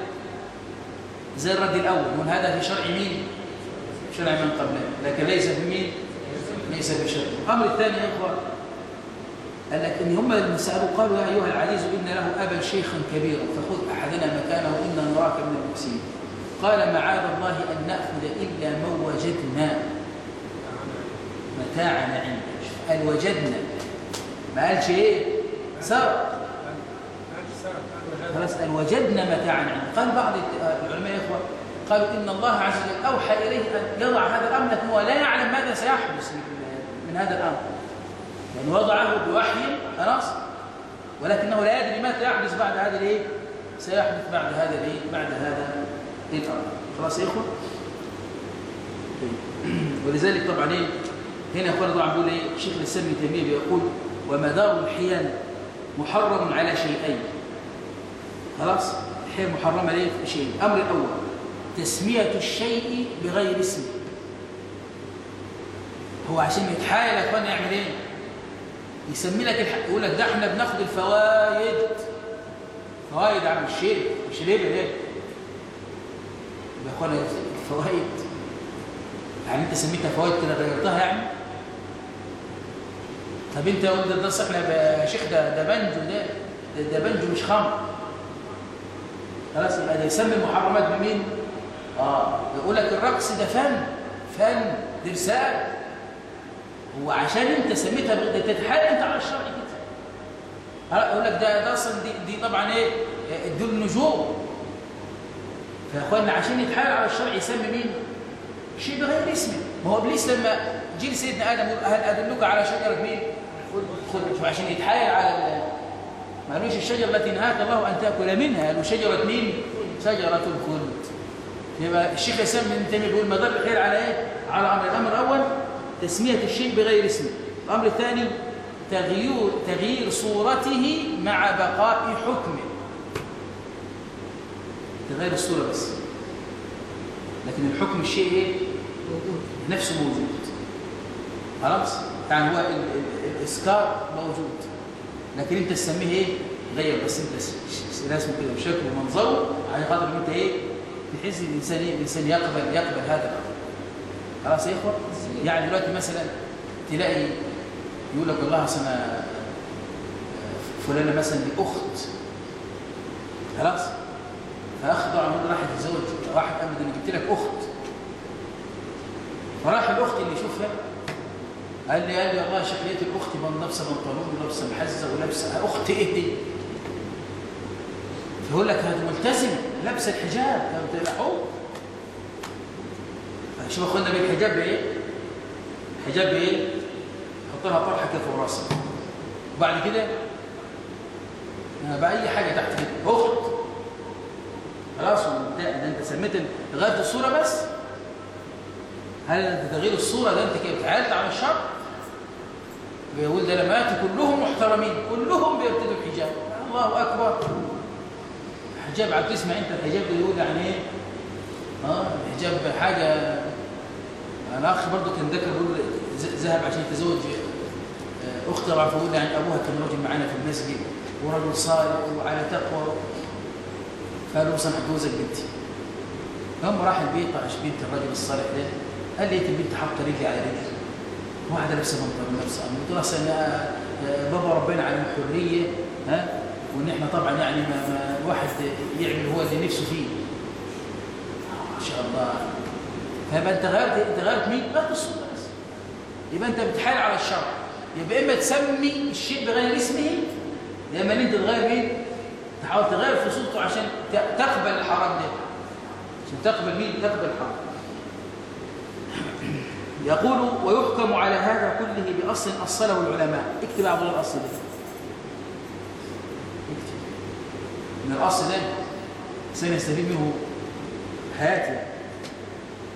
زي الرد الأول نقول هذا في شرع مين؟ شرع من قبله لكن ليس في مين؟ ليس في شرع الأمر الثاني يا إخوة قال لك إن هم لما سألوا قالوا يا أيها العزيز إن له أبا شيخا كبيرا فخذ أحدنا مكانه إنا نراك من المحسنين. قال معاذ الله أن نأخذ إلا من وجدنا. متاعنا عنده قال وجدنا. ما قالش إيه؟ سرق خلاص قال وجدنا متاعنا عنده قال بعض العلماء يا إخوة قالوا إن الله عز وجل أوحى إليه أن يضع هذا الأمر لكن هو لا يعلم ماذا سيحدث من هذا الأمر. يعني وضعه بوحي خلاص؟ ولكنه لا يدري ماذا يحدث بعد هذا الإيه؟ سيحدث بعد هذا الإيه؟ بعد هذا الامر خلاص يا إخوة؟ ولذلك طبعا إيه؟ هنا اخوانا طبعا بيقول إيه؟ شيخ الإسلام تيمية بيقول ومدار الحيل محرم على شيئين خلاص؟ الحيل محرمه ليه في شيء الأمر الأول تسمية الشيء بغير اسمه. هو عشان يتحايل يا اخوانا يعمل إيه؟ يسمي لك الحق يقول لك ده إحنا بناخد الفوائد فوائد عن الشيء مش ليه ليه يا إخوانا الفوائد يعني أنت سميتها فوائد كده غيرتها يعني؟ طب أنت قلت ده صح يا شيخ ده ده بنجو ده ده, ده بنجو مش خمر. خلاص يبقى ده يسمي المحرمات بمين؟ آه يقول لك الرقص ده فن فن دي رساله هو عشان انت سميتها تتحايل انت على الشرع كده. يقول لك ده ده أصلا دي, دي طبعا إيه دول نجوم فيا اخوانا عشان يتحايل على الشرع يسمي مين؟ شيء بغير اسمه. ما هو إبليس لما جه لسيدنا آدم هل أدلك على شجرة مين؟ خذ عشان يتحايل على ما قالوش الشجرة التي نهاك الله أن تأكل منها. قالوا شجرة مين؟ شجرة الخلد. يبقى الشيخ اسلام بن بيقول مدار الحيل على إيه؟ على أمر. الأمر الأول تسمية الشيء بغير اسمه. الأمر الثاني تغيير, تغيير صورته مع بقاء حكمه. تغير الصورة بس. لكن الحكم الشيء إيه؟ نفسه موجود. خلاص؟ يعني هو ال ال الإسكار موجود. لكن أنت تسميه إيه؟ غير. بس أنت رسمه كده وشكله ومنظره على ان أنت إيه؟ بحيث الإنسان إيه؟ الإنسان يقبل يقبل هذا الأمر. خلاص يا إخوة؟ يعني دلوقتي مثلا تلاقي يقول لك والله أصل فلانة مثلا دي أخت. خلاص؟ فاخ طبعا راح يتزوج واحد قال أنا جبت لك أخت. فراح الأخت اللي يشوفها قال لي قال لي والله لقيت الأخت لابسه بنطلون ولابسه محزة ولابسة. أخت إيه دي؟ فيقول لك هذه ملتزمه لابسة الحجاب. حب شوف اخوانا بالحجاب إيه؟ الحجاب إيه؟ حط لها طرحة كده فوق راسها وبعد كده بقى اي حاجة تحت كده. اخت. خلاص ده أنت سميت غيرت الصورة بس. هل أنت تغيير الصورة ده أنت كده بتعالت على الشر؟ بيقول ده لما يأتي كلهم محترمين. كلهم بيرتدوا الحجاب. الله أكبر. حجاب عبد تسمع أنت الحجاب ده يقول يعني إيه؟ آه الحجاب حاجة أنا اخ برضه كان ذكر بيقول ذهب عشان يتزوج أخت رافع يعني أبوها كان راجل معانا في المسجد ورجل صالح وعلى تقوى. فقال له أنا هتجوزك بنتي. هم راح البيت عاش بنت الراجل الصالح ده قال لي البنت حاطة رجلي على رجلي. واحدة لابسة بنطلون لابسه قلت له اصل آه، بابا ربنا على الحريه ها وإن إحنا طبعا يعني ما, الواحد يعمل هو اللي نفسه فيه. آه، ما شاء الله. فيبقى انت غيرت انت غيرت مين؟ غيرت الصورة بس. يبقى انت بتحايل على الشرع. يبقى إما تسمي الشيء بغير اسمه يا إما إن أنت تغير مين؟ تحاول تغير في صورته عشان تقبل الحرام ده. عشان تقبل مين؟ تقبل الحرام. يقول ويحكم على هذا كله بأصل أصله العلماء اكتب عبد الله الأصل ده. اكتب. من الأصل ده. سنستفيد منه. حياتي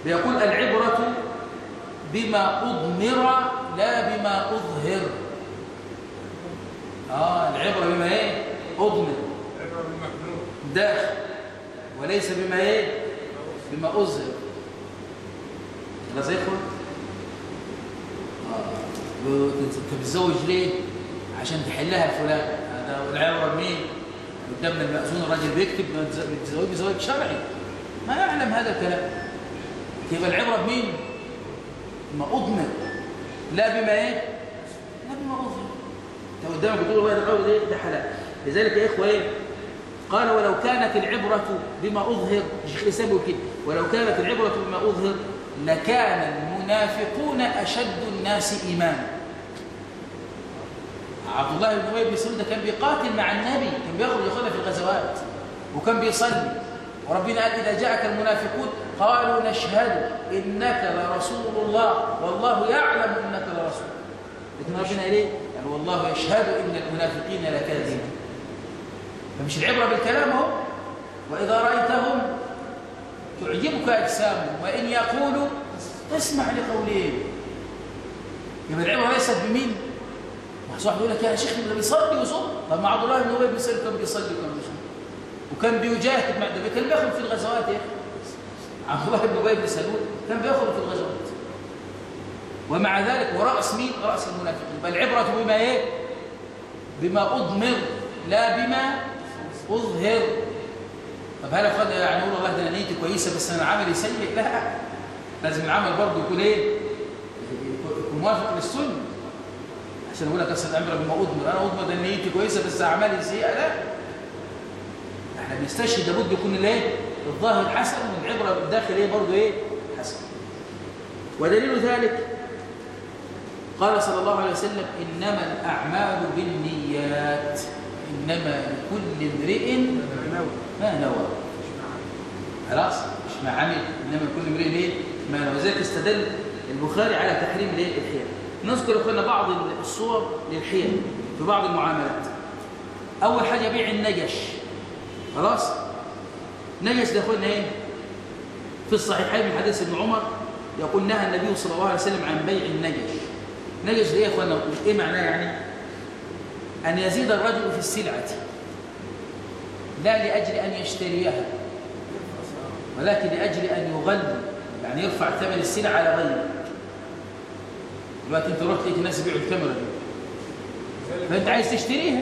بيقول العبرة بما أضمر لا بما أظهر آه العبرة بما إيه؟ أضمر داخل وليس بما إيه؟ بما أظهر خلاص يا إخوة؟ آه. أنت بتزوج ليه؟ عشان تحلها فلان هذا العبرة بمين؟ قدامنا المأذون الراجل بيكتب بتزوج بزواج شرعي ما يعلم هذا الكلام يبقى العبرة بمين؟ بما أضمر لا بما إيه؟ لا بما أظهر أنت قدامك بتقول والله ده قول ده حلال لذلك يا إخوة إيه؟ قال ولو كانت العبرة بما أظهر الشيخ الإسلام بيقول كده ولو كانت العبرة بما أظهر لكان المنافقون أشد الناس إيمانا عبد الله بن أبي بن سلول كان بيقاتل مع النبي كان بيخرج ياخذها في الغزوات وكان بيصلي وربنا قال إذا جاءك المنافقون قالوا نشهد إنك لرسول الله والله يعلم إنك لرسول. لكن ربنا قال إيه؟ يعني والله يشهد إن المنافقين لكاذبون فمش العبرة بالكلام أهو. وإذا رأيتهم تعجبك أجسامهم وإن يقولوا اسمع لقولهم. يبقى العبرة ليست بمين؟ واحد يقول لك يا شيخ ده بيصلي ويصوم؟ طب ما عبد الله بن أبي بن كان بيصلي وكان بيصوم. وكان بيجاهد مع ده كان بيخرج في الغزوات يا أخي. عبد الله بن أبي بن سلول كان بيخرج في الغزوات ومع ذلك ورأس مين؟ رأس المنافقين بل العبرة بما إيه؟ بما أضمر لا بما أظهر طب هل أخذ يعني والله ده أنا نيتي كويسة بس أنا عملي سيء؟ لا لازم العمل برضه يكون إيه؟ يكون موافق للسنة عشان أقول لك أصل الأمر بما أضمر أنا أضمر ده نيتي كويسة بس أعمالي سيئة لا إحنا بنستشهد لابد يكون الايه؟ الظاهر حسن والعبرة بالداخل إيه برضه إيه؟ حسن. ودليل ذلك قال صلى الله عليه وسلم إنما الأعمال بالنيات إنما لكل امرئ ما نوى. خلاص؟ مش ما عمل إنما لكل امرئ إيه؟ ما نوى. ذلك استدل البخاري على تحريم الإيه؟ الحيل نذكر إخوانا بعض الصور للحيل في بعض المعاملات. أول حاجة بيع النجش. خلاص؟ نجش ده اخوانا إيه في الصحيحين من حديث ابن عمر يقول نهى النبي صلى الله عليه وسلم عن بيع النجش. نجش ده يا اخوانا إيه معناه يعني؟ أن يزيد الرجل في السلعة لا لأجل أن يشتريها ولكن لأجل أن يغلي يعني يرفع ثمن السلعة على غيره. دلوقتي أنت رحت لقيت الناس بيبيعوا الكاميرا دي. فأنت عايز تشتريها؟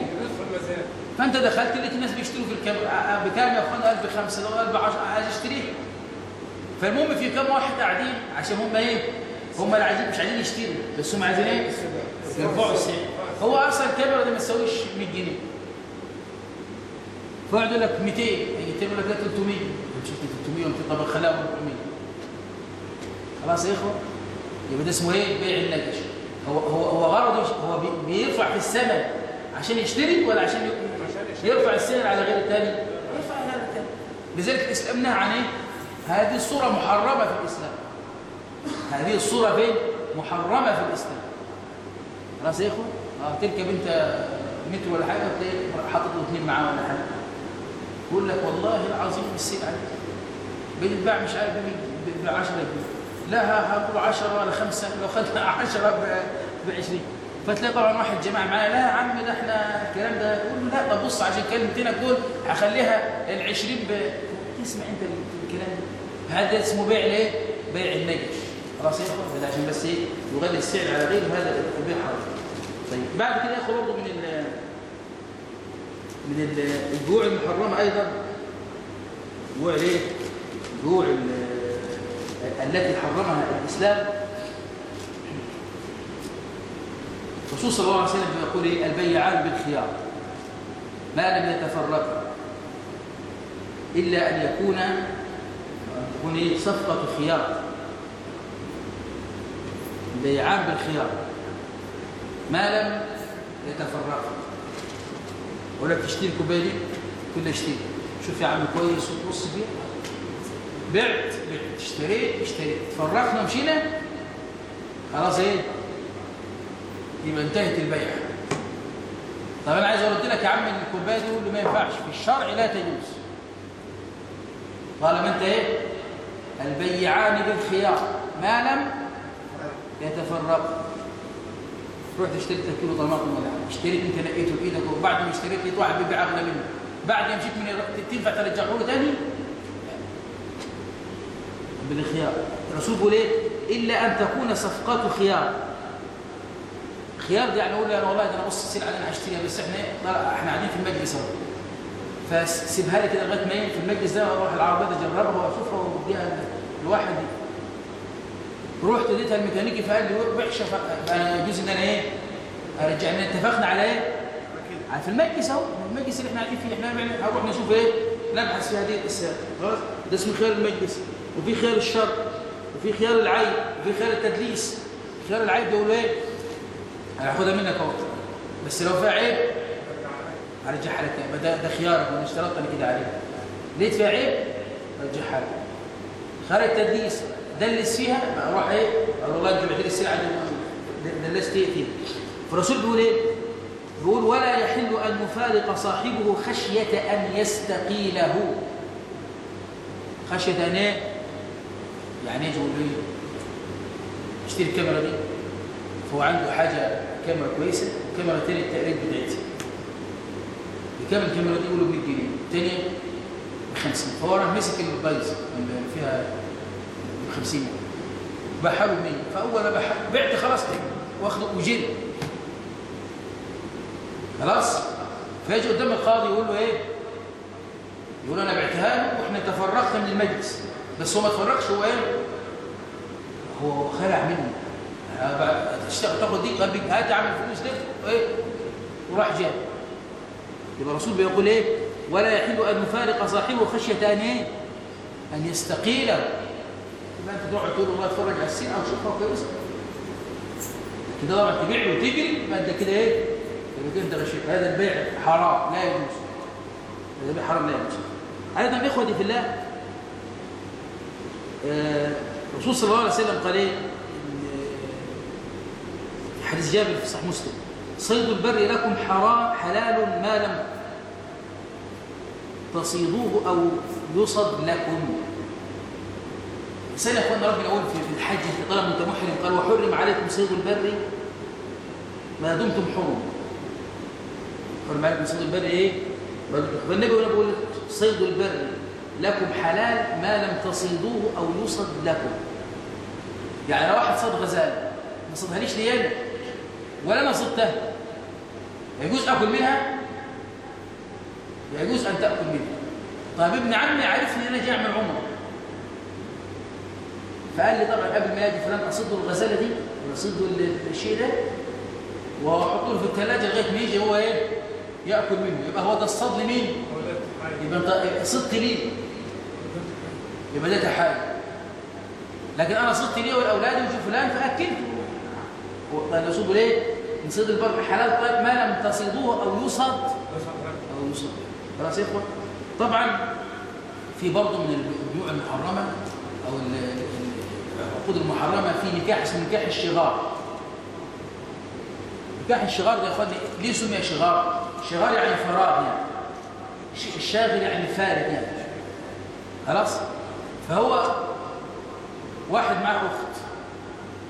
فأنت دخلت لقيت الناس بيشتروا في الكاميرا بكام يا اخوانا 1005 ده 1010 عايز اشتريها فالمهم في كام واحد قاعدين عشان هم إيه؟ هم اللي عايزين مش عايزين يشتروا بس هم عايزين إيه؟ يرفعوا السعر. هو أصلا الكاميرا دي ما تساويش 100 جنيه. فقعد يقول لك 200 يجي تقول لك لا 300 مش 300 وانت طب خلاها 400 خلاص يا إخوة؟ يبقى ده اسمه إيه؟ بيع النجش هو هو هو غرضه هو بي- بيرفع في الثمن عشان يشتري ولا عشان يرفع السعر على غير الثاني يرفع على غير الثاني لذلك الاسلام نهى عن إيه؟ هذه الصورة محرمة في الإسلام. هذه الصورة فين؟ محرمة في الإسلام. خلاص يا إخوة؟ آه تركب انت متر ولا حاجة وتلاقي حاطط له اثنين معاه ولا حاجة. يقول لك والله العظيم السلعه دي بتتباع مش عارف ب 10 جنيه. لا هاخذ 10 ولا 5 لو اخذنا 10 ب 20 فتلاقي طبعا واحد جماعة معايا لا يا عم ده إحنا الكلام ده يقول له لا طب بص عشان كلمتين دول هخليها ال 20 ب تسمع أنت الكلام ده. هذا اسمه بيع الايه؟ بيع النجش. خلاص يا عشان بس إيه؟ يغلي السعر على غيره هذا البيع حرام. طيب بعد كده يا إخوان برضه من ال من ال- البيوع المحرمه أيضا. جوع ليه؟ جوع ال- التي حرمها الإسلام. الرسول صلى الله عليه وسلم يقول إيه؟ البيعان بالخيار. ما لم يتفرقا إلا أن يكون إيه؟ صفقة خيار. البيعان بالخيار. ما لم يتفرقا. لك تشتري دي كلها اشتري. شوف يا عم كويس وتبص فيها بعت بعت. اشتريت اشتريت. تفرقنا مشينا خلاص إيه؟ يبقى انتهت البيعة. طب أنا عايز أرد لك يا عم إن الكوباية دي اللي ما ينفعش. في الشرع لا تجوز. طالما أنت إيه؟ البيعان بالخيار. ما لم يتفرقا رحت اشتريت لك كيلو طماطم ولا حاجة اشتريت أنت لقيته بإيدك وبعد ما اشتريت لقيت واحد بيبيع اغلى منه بعد ما مشيت من تنفع ترجعه له تاني؟ بالخيار. الرسول بيقول إيه؟ إلا أن تكون صفقات خيار. خيار يعني أقول له أنا والله ده أنا بص السلعه اللي أنا هشتريها بس إحنا طلع- إحنا قاعدين في المجلس أهو. فسيبها لي كده لغاية ما إيه في المجلس ده أروح العربية أجربها وأشوفها واديها الواحد دي رحت اديتها الميكانيكي فقال لي وحشة فأنا يجوز إن أنا إيه؟ ارجع ان اتفقنا على إيه؟ على في المجلس أهو المجلس اللي إحنا قاعدين فيه. إحنا بنعمل- هنروح نشوف إيه؟ نبحث في هذه الساعة خلاص ده اسمه خيار المجلس. وفي خيار الشر وفي خيار العيب وفي خيار التدليس. خيار العيب ده إيه؟ أنا هاخدها منك أهو. بس لو فيها عيب هرجعها لك تاني. ده ده خيارك وأنا اشترطت أنا كده عليه لقيت فيها عيب؟ رجعها لك. خيار التدليس دلس فيها أروح إيه؟ أقول والله أنت بعت لي السلعة دي دلست إيه فيها. فالرسول بيقول إيه؟ بيقول ولا يحل أن يفارق صاحبه خشية أن يستقيله. خشية أن إيه؟ يعني إيه تقول إيه اشتري الكاميرا دي. فهو عنده حاجة كاميرا كويسة وكاميرا تانية التقريب بتاعتها بكام الكاميرا دي يقولوا ب 100 جنيه. الثانية ب 50 فهو راح مسك البايظ اللي فيها ب 50 باعها له 100 فأول ما بعت خلاص كده. واخده وجري خلاص؟ فيجي قدام القاضي يقول له إيه؟ يقول أنا بعتها له وإحنا تفرقنا من المجلس. بس هو ما تفرقش هو إيه؟ هو خلع مني. تشتغل تاخد دي طب هات يا عم الفلوس دي إيه؟ وراح جاب يبقى الرسول بيقول إيه؟ ولا يحل أن يفارق صاحبه خشية أن إيه؟ أن يستقيله يبقى أنت تقعد تقول والله اتفرج على السينما وشوفها كويسه كده طبعا تبيع وتجري يبقى أنت كده إيه؟ يبقى أنت غشيت. هذا البيع حرام لا يجوز. هذا البيع حرام لا يجوز. أيضا إخوتي في الله آه، الرسول صلى الله عليه وسلم قال إيه؟ حديث جابر في صحيح مسلم. صيد البر لكم حرام حلال ما لم تصيدوه أو يصد لكم. سنة يا اخوانا ربنا يقول في في الحج انت طالما انت محرم قال وحرم عليكم صيد البر ما دمتم حرم. حرم عليكم صيد البر حرم. فالنبي هنا بيقول صيد البر لكم حلال ما لم تصيدوه أو يصد لكم. يعني لو واحد صاد غزال ما صدهاليش لي أنا ولا أنا صدتها يجوز آكل منها؟ يجوز أن تأكل منها. طيب ابن عمي عرفني أنا جاي اعمل عمره فقال لي طبعا قبل ما يجي فلان اصد له الغزالة دي؟ واصد له الشيء ده؟ وأحطه له في الثلاجة لغاية ما يجي هو إيه؟ يأكل منه. يبقى هو ده الصد لمين؟ يبقى صدت ليه يبقى ده تحايل. لكن أنا صدت ليه والأولاد وشوف فلان فأكلته. قال الرسول ليه؟ من صيد البر حلال طيب ما لم تصيدوه أو يصد أو يصد خلاص يا اخوان طبعا في برضه من البيوع المحرمة أو ال- ال- العقود المحرمة في نكاح اسمه نكاح الشغار. نكاح الشغار ده يا إخواني ليه سمي شغار؟ شغار يعني فراغ يعني. الشاغل يعني فارغ يعني. خلاص؟ فهو واحد معاه أخت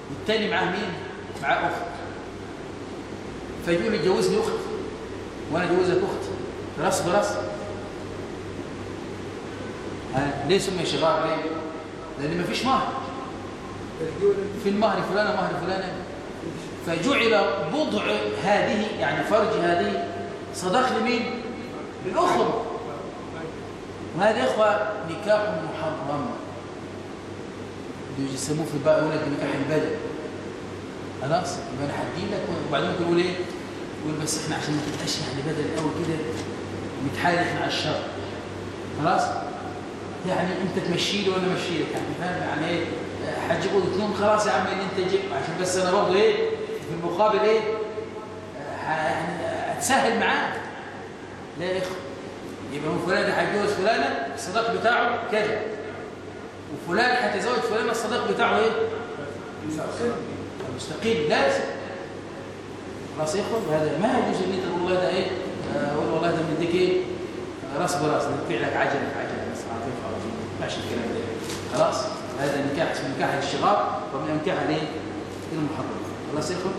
والتاني معاه مين؟ معاه أخت. فيقول لي اتجوزني اخت وأنا اجوزك اخت راس براس. ها ليه سمي شغار ليه لأن مفيش مهر. في المهر فلانة مهر فلانة. فجعل بضع هذه يعني فرج هذه صداق لمين؟ وهذا يا إخوة نكاح محرم. يسموه في الباء يقول لك نكاح البدن خلاص؟ يبقى أنا هدي لك وبعدين يقول إيه؟ يقول بس إحنا عشان ما تبقاش يعني بدل قوي كده نتحايل إحنا على الشر خلاص؟ يعني أنت تمشي لي وأنا أمشي لك يعني فاهم يعني إيه؟ هتجيب اثنين خلاص يا عم اللي أنت جيب عشان بس أنا برضه إيه؟ في المقابل إيه؟ ه- يعني هتسهل معاه لا يا إخوة يبقى من فلان هيتجوز فلانة الصداق بتاعه كذا وفلان هيتزوج فلانة الصداق بتاعه إيه؟ مستقيم لازم خلاص يا اخوان هذا ما يجوز ان انت تقول والله ده إيه؟ آه، أقول والله ده مديك إيه؟ آه، راس براس ندفع لك عجلة في عجلة بس خلاص ما ينفعش الكلام ده خلاص؟ هذا نكاح اسمه نكاح الشغار ومن انكاح الايه المحرم خلاص يا إخوان؟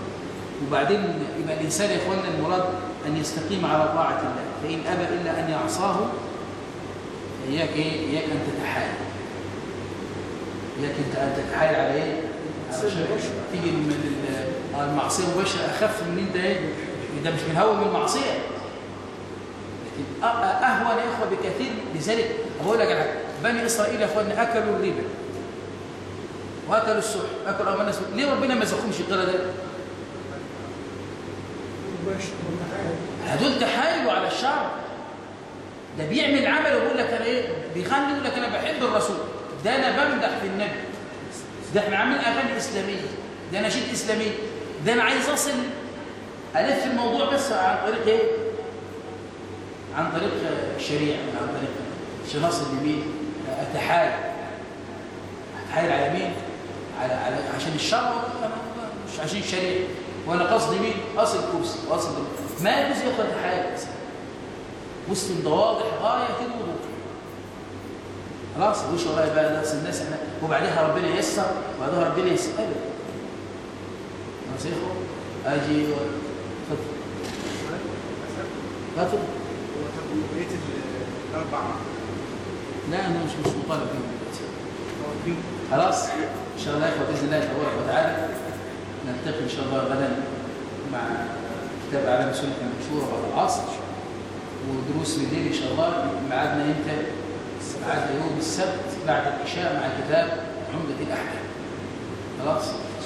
وبعدين يبقى الإنسان يا اخواننا المراد أن يستقيم على طاعة الله. فإن أبى إلا أن يعصاه إياك إيه؟ إياك أن تتحايل. إياك أنت أن تتحايل على إيه. تيجي من آه، المعصية مباشرة أخف من إيه ده مش من هون من المعصيه لكن أ- أ- اهون يا إخوة بكثير. لذلك بقول لك على حاجة. بني إسرائيل يا اخواننا أكلوا الربا. وأكلوا السحت أكلوا امانه السحت ليه ربنا ما زقهمش القرى ده؟ هدول تحايلوا على الشعب. ده بيعمل عمل ويقول لك أنا إيه؟ بيغني يقول لك أنا بحب الرسول. ده أنا بمدح في النبي. ده إحنا عاملين أغاني إسلامية. ده نشيد إسلامي. ده أنا عايز اصل ألف الموضوع بس عن طريق إيه؟ عن طريق الشريعه عن طريق عشان اصل لمين أتحايل. أتحايل على مين؟ على, على عشان الشرع مش عشان الشريعة. وأنا قصدي مين؟ اصل كرسي واصل ما يجوز ياخد اتحايل مسلم ده واضح غاية الوضوح. خلاص وش ورايا بقى ناس الناس إحنا وبعدها ربنا ييسر وبعدها ربنا ييسر. اخوه آجي و- اتفضل اتفضل بقية الأربع لا أنا مش مش مطالب بيهم خلاص إن شاء الله بإذن الله تبارك وتعالى نلتقي إن شاء الله غدا مع كتاب اعلام السنة المنشوره بعد العصر ودروس بالليل إن شاء الله. ميعادنا إمتى؟ ميعادنا يوم السبت بعد العشاء مع كتاب عمدة الاحكام خلاص؟